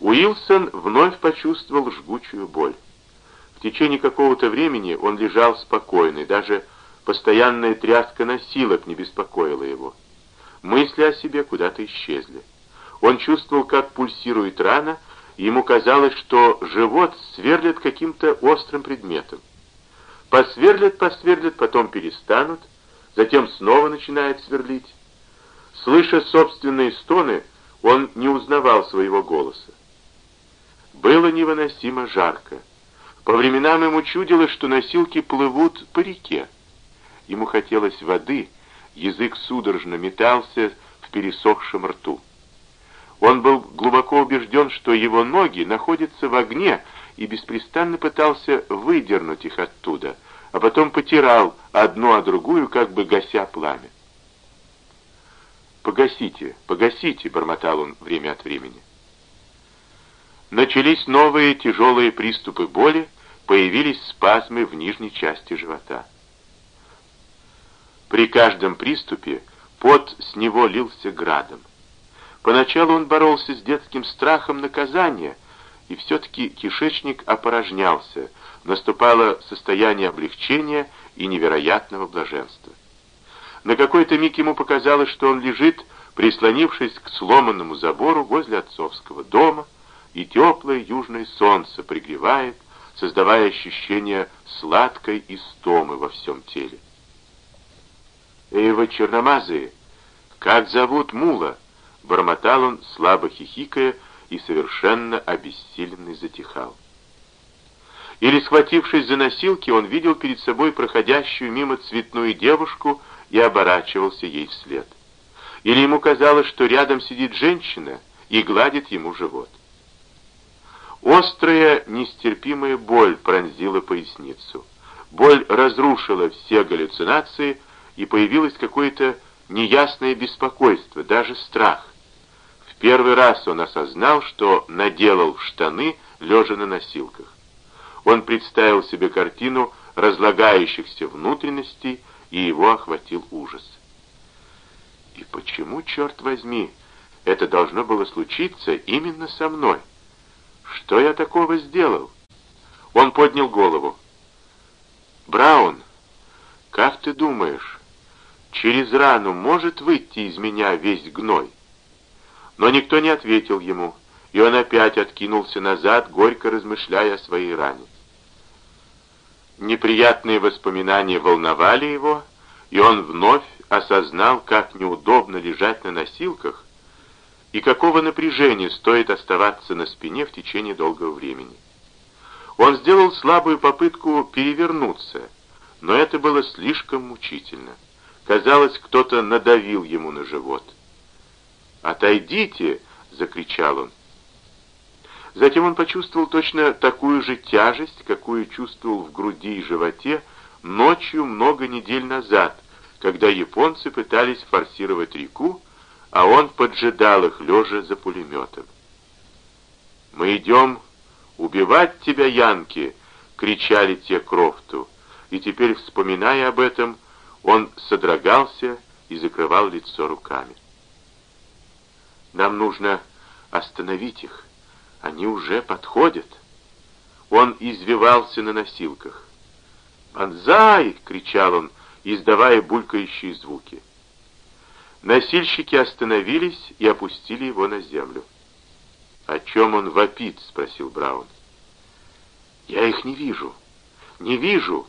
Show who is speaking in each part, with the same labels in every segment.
Speaker 1: Уилсон вновь почувствовал жгучую боль. В течение какого-то времени он лежал спокойный, даже постоянная тряска носилок не беспокоила его. Мысли о себе куда-то исчезли. Он чувствовал, как пульсирует рана, и ему казалось, что живот сверлит каким-то острым предметом. Посверлят, посверлят, потом перестанут, затем снова начинает сверлить. Слыша собственные стоны, он не узнавал своего голоса. Было невыносимо жарко. По временам ему чудилось, что носилки плывут по реке. Ему хотелось воды, язык судорожно метался в пересохшем рту. Он был глубоко убежден, что его ноги находятся в огне, и беспрестанно пытался выдернуть их оттуда, а потом потирал одну о другую, как бы гася пламя. «Погасите, погасите», — бормотал он время от времени. Начались новые тяжелые приступы боли, появились спазмы в нижней части живота. При каждом приступе пот с него лился градом. Поначалу он боролся с детским страхом наказания, и все-таки кишечник опорожнялся, наступало состояние облегчения и невероятного блаженства. На какой-то миг ему показалось, что он лежит, прислонившись к сломанному забору возле отцовского дома, и теплое южное солнце пригревает, создавая ощущение сладкой истомы во всем теле. «Эй, вы черномазые, как зовут мула?» Бормотал он, слабо хихикая, и совершенно обессиленный затихал. Или, схватившись за носилки, он видел перед собой проходящую мимо цветную девушку и оборачивался ей вслед. Или ему казалось, что рядом сидит женщина и гладит ему живот. Острая, нестерпимая боль пронзила поясницу. Боль разрушила все галлюцинации, и появилось какое-то неясное беспокойство, даже страх. В первый раз он осознал, что наделал штаны, лежа на носилках. Он представил себе картину разлагающихся внутренностей, и его охватил ужас. И почему, черт возьми, это должно было случиться именно со мной? Что я такого сделал? Он поднял голову. «Браун, как ты думаешь, через рану может выйти из меня весь гной?» Но никто не ответил ему, и он опять откинулся назад, горько размышляя о своей ране. Неприятные воспоминания волновали его, и он вновь осознал, как неудобно лежать на носилках и какого напряжения стоит оставаться на спине в течение долгого времени. Он сделал слабую попытку перевернуться, но это было слишком мучительно. Казалось, кто-то надавил ему на живот. «Отойдите!» — закричал он. Затем он почувствовал точно такую же тяжесть, какую чувствовал в груди и животе ночью много недель назад, когда японцы пытались форсировать реку, а он поджидал их, лежа за пулеметом. «Мы идем убивать тебя, Янки!» — кричали те Крофту, и теперь, вспоминая об этом, он содрогался и закрывал лицо руками. Нам нужно остановить их. Они уже подходят. Он извивался на носилках. «Банзай!» — кричал он, издавая булькающие звуки. Носильщики остановились и опустили его на землю. «О чем он вопит?» — спросил Браун. «Я их не вижу. Не вижу.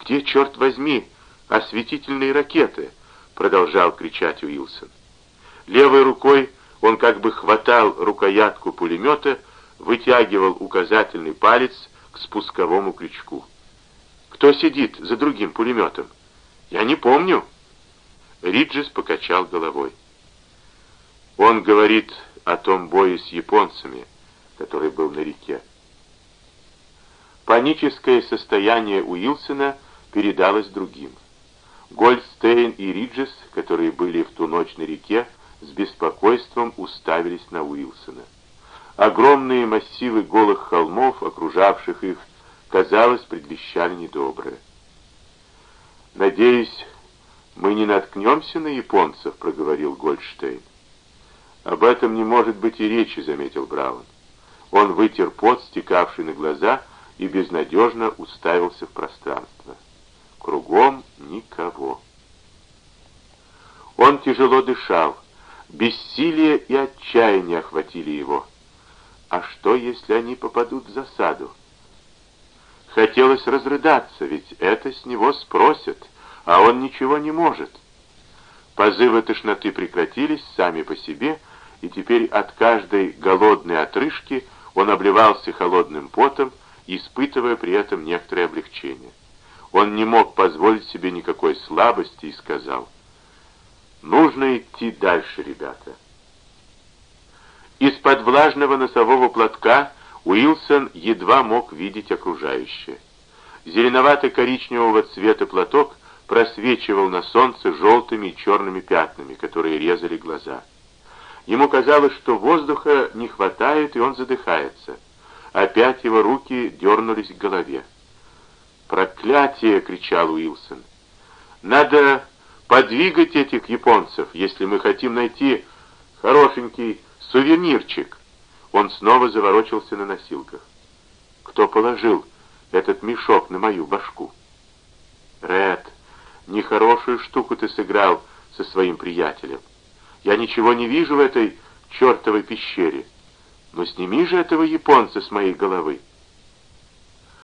Speaker 1: Где, черт возьми, осветительные ракеты?» — продолжал кричать Уилсон. Левой рукой он как бы хватал рукоятку пулемета, вытягивал указательный палец к спусковому крючку. «Кто сидит за другим пулеметом?» «Я не помню». Риджес покачал головой. Он говорит о том бое с японцами, который был на реке. Паническое состояние Уилсона передалось другим. Гольдстейн и Риджес, которые были в ту ночь на реке, с беспокойством уставились на Уилсона. Огромные массивы голых холмов, окружавших их, казалось, предвещали недоброе. «Надеюсь, мы не наткнемся на японцев», — проговорил Гольдштейн. «Об этом не может быть и речи», — заметил Браун. Он вытер пот, стекавший на глаза, и безнадежно уставился в пространство. Кругом никого. Он тяжело дышал. Бессилие и отчаяние охватили его. А что, если они попадут в засаду? Хотелось разрыдаться, ведь это с него спросят, а он ничего не может. Позывы тошноты прекратились сами по себе, и теперь от каждой голодной отрыжки он обливался холодным потом, испытывая при этом некоторое облегчение. Он не мог позволить себе никакой слабости и сказал, «Нужно идти дальше, ребята». Из-под влажного носового платка Уилсон едва мог видеть окружающее. Зеленовато-коричневого цвета платок просвечивал на солнце желтыми и черными пятнами, которые резали глаза. Ему казалось, что воздуха не хватает, и он задыхается. Опять его руки дернулись к голове. «Проклятие!» — кричал Уилсон. «Надо подвигать этих японцев, если мы хотим найти хорошенький сувенирчик». Он снова заворочился на носилках. «Кто положил этот мешок на мою башку?» «Ред, нехорошую штуку ты сыграл со своим приятелем. Я ничего не вижу в этой чертовой пещере. Но сними же этого японца с моей головы.